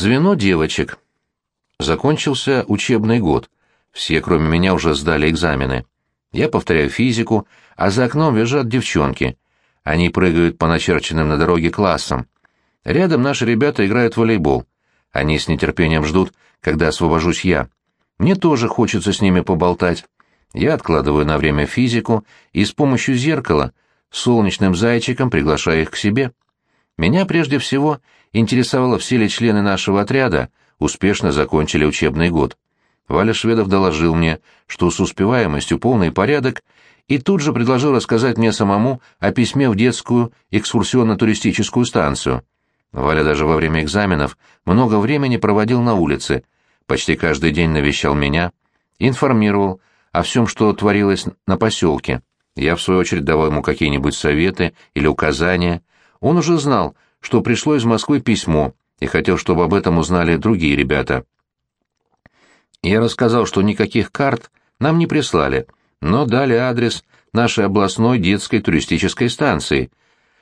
Звено девочек. Закончился учебный год. Все, кроме меня, уже сдали экзамены. Я повторяю физику, а за окном лежат девчонки. Они прыгают по начерченным на дороге классам. Рядом наши ребята играют в волейбол. Они с нетерпением ждут, когда освобожусь я. Мне тоже хочется с ними поболтать. Я откладываю на время физику и с помощью зеркала солнечным зайчиком приглашаю их к себе. Меня прежде всего интересовало, все ли члены нашего отряда успешно закончили учебный год. Валя Шведов доложил мне, что с успеваемостью полный порядок, и тут же предложил рассказать мне самому о письме в детскую экскурсионно-туристическую станцию. Валя даже во время экзаменов много времени проводил на улице, почти каждый день навещал меня, информировал о всем, что творилось на поселке. Я, в свою очередь, давал ему какие-нибудь советы или указания. Он уже знал, что пришло из Москвы письмо, и хотел, чтобы об этом узнали другие ребята. Я рассказал, что никаких карт нам не прислали, но дали адрес нашей областной детской туристической станции,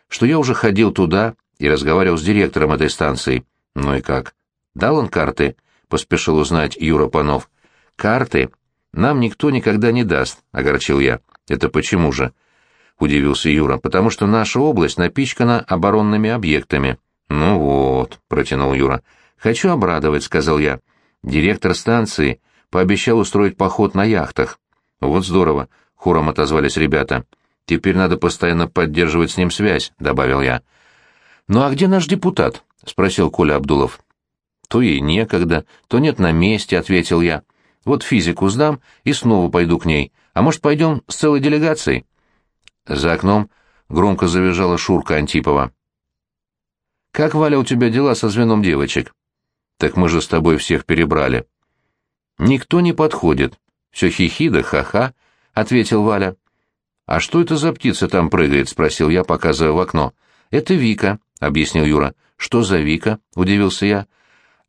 что я уже ходил туда и разговаривал с директором этой станции. Ну и как? Дал он карты? Поспешил узнать Юра Панов. Карты нам никто никогда не даст, огорчил я. Это почему же? Удивился Юра. Потому что наша область напичкана оборонными объектами. Ну вот, протянул Юра. Хочу обрадовать, сказал я. Директор станции пообещал устроить поход на яхтах. Вот здорово, хором отозвались ребята. Теперь надо постоянно поддерживать с ним связь, добавил я. Ну а где наш депутат? спросил Коля Абдулов. То ей некогда, то нет на месте, ответил я. Вот физику сдам и снова пойду к ней. А может, пойдем с целой делегацией? За окном громко завизжала Шурка Антипова. «Как, Валя, у тебя дела со звеном девочек?» Так мы же с тобой всех перебрали. Никто не подходит. Все хихи да ха-ха, — ответил Валя. А что это за птица там прыгает? — спросил я, показывая в окно. Это Вика, — объяснил Юра. Что за Вика? — удивился я.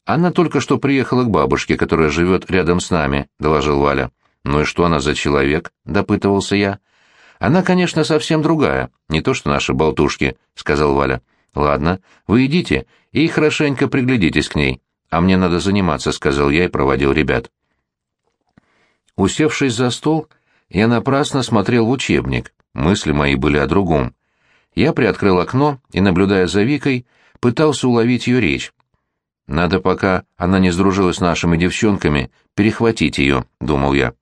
Она только что приехала к бабушке, которая живет рядом с нами, — доложил Валя. Ну и что она за человек? — допытывался я. Она, конечно, совсем другая, не то что наши болтушки, — сказал Валя. Ладно, вы идите и хорошенько приглядитесь к ней. «А мне надо заниматься», — сказал я и проводил ребят. Усевшись за стол, я напрасно смотрел в учебник, мысли мои были о другом. Я приоткрыл окно и, наблюдая за Викой, пытался уловить ее речь. «Надо, пока она не сдружилась с нашими девчонками, перехватить ее», — думал я.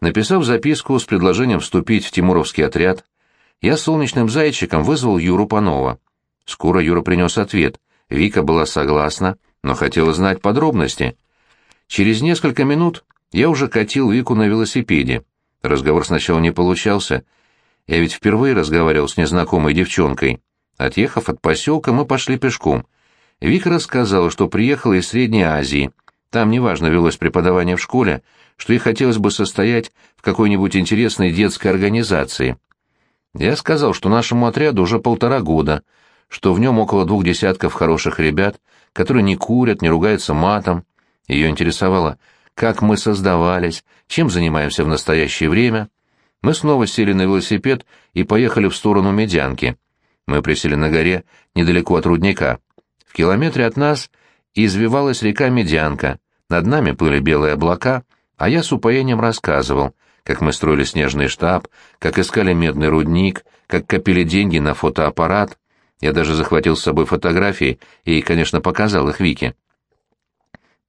Написав записку с предложением вступить в Тимуровский отряд, я солнечным зайчиком вызвал Юру Панова. Скоро Юра принес ответ. Вика была согласна, но хотела знать подробности. Через несколько минут я уже катил Вику на велосипеде. Разговор сначала не получался. Я ведь впервые разговаривал с незнакомой девчонкой. Отъехав от поселка, мы пошли пешком. Вика рассказала, что приехала из Средней Азии. Там неважно велось преподавание в школе, что ей хотелось бы состоять в какой-нибудь интересной детской организации. Я сказал, что нашему отряду уже полтора года, что в нем около двух десятков хороших ребят, которые не курят, не ругаются матом. Ее интересовало, как мы создавались, чем занимаемся в настоящее время. Мы снова сели на велосипед и поехали в сторону Медянки. Мы присели на горе, недалеко от рудника. В километре от нас извивалась река Медянка, над нами плыли белые облака, а я с упоением рассказывал, как мы строили снежный штаб, как искали медный рудник, как копили деньги на фотоаппарат, я даже захватил с собой фотографии и, конечно, показал их Вике.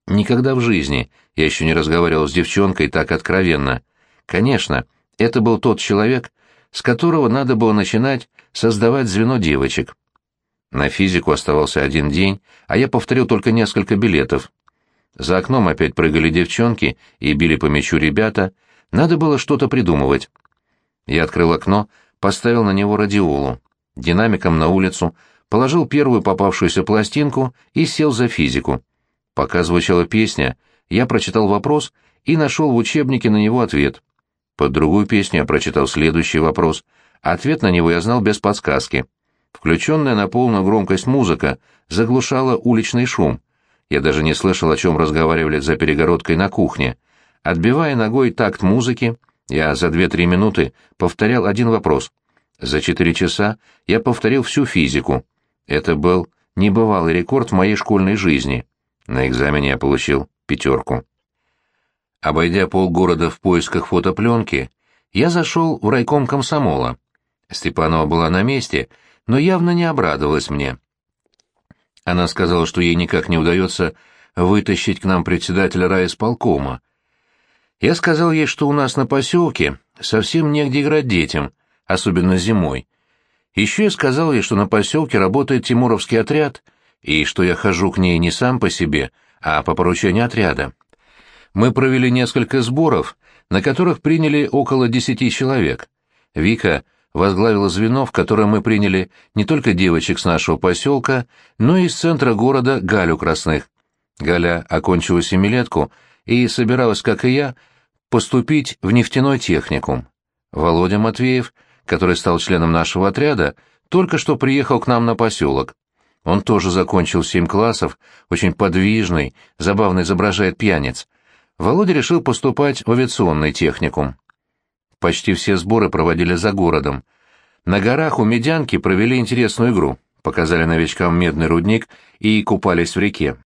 Никогда в жизни я еще не разговаривал с девчонкой так откровенно. Конечно, это был тот человек, с которого надо было начинать создавать звено девочек. На физику оставался один день, а я повторил только несколько билетов. За окном опять прыгали девчонки и били по мячу ребята. Надо было что-то придумывать. Я открыл окно, поставил на него радиолу динамиком на улицу, положил первую попавшуюся пластинку и сел за физику. Пока звучала песня, я прочитал вопрос и нашел в учебнике на него ответ. Под другую песню я прочитал следующий вопрос. Ответ на него я знал без подсказки. Включенная на полную громкость музыка заглушала уличный шум. Я даже не слышал, о чем разговаривали за перегородкой на кухне. Отбивая ногой такт музыки, я за две-три минуты повторял один вопрос — за четыре часа я повторил всю физику. Это был небывалый рекорд в моей школьной жизни. На экзамене я получил пятерку. Обойдя полгорода в поисках фотопленки, я зашел в райком комсомола. Степанова была на месте, но явно не обрадовалась мне. Она сказала, что ей никак не удается вытащить к нам председателя райисполкома. Я сказал ей, что у нас на поселке совсем негде играть детям, особенно зимой. Еще я сказал ей, что на поселке работает Тимуровский отряд, и что я хожу к ней не сам по себе, а по поручению отряда. Мы провели несколько сборов, на которых приняли около десяти человек. Вика возглавила звено, в которое мы приняли не только девочек с нашего поселка, но и из центра города Галю Красных. Галя окончила семилетку и собиралась, как и я, поступить в нефтяной техникум. Володя Матвеев, который стал членом нашего отряда, только что приехал к нам на поселок. Он тоже закончил семь классов, очень подвижный, забавно изображает пьяниц. Володя решил поступать в авиационный техникум. Почти все сборы проводили за городом. На горах у Медянки провели интересную игру, показали новичкам медный рудник и купались в реке.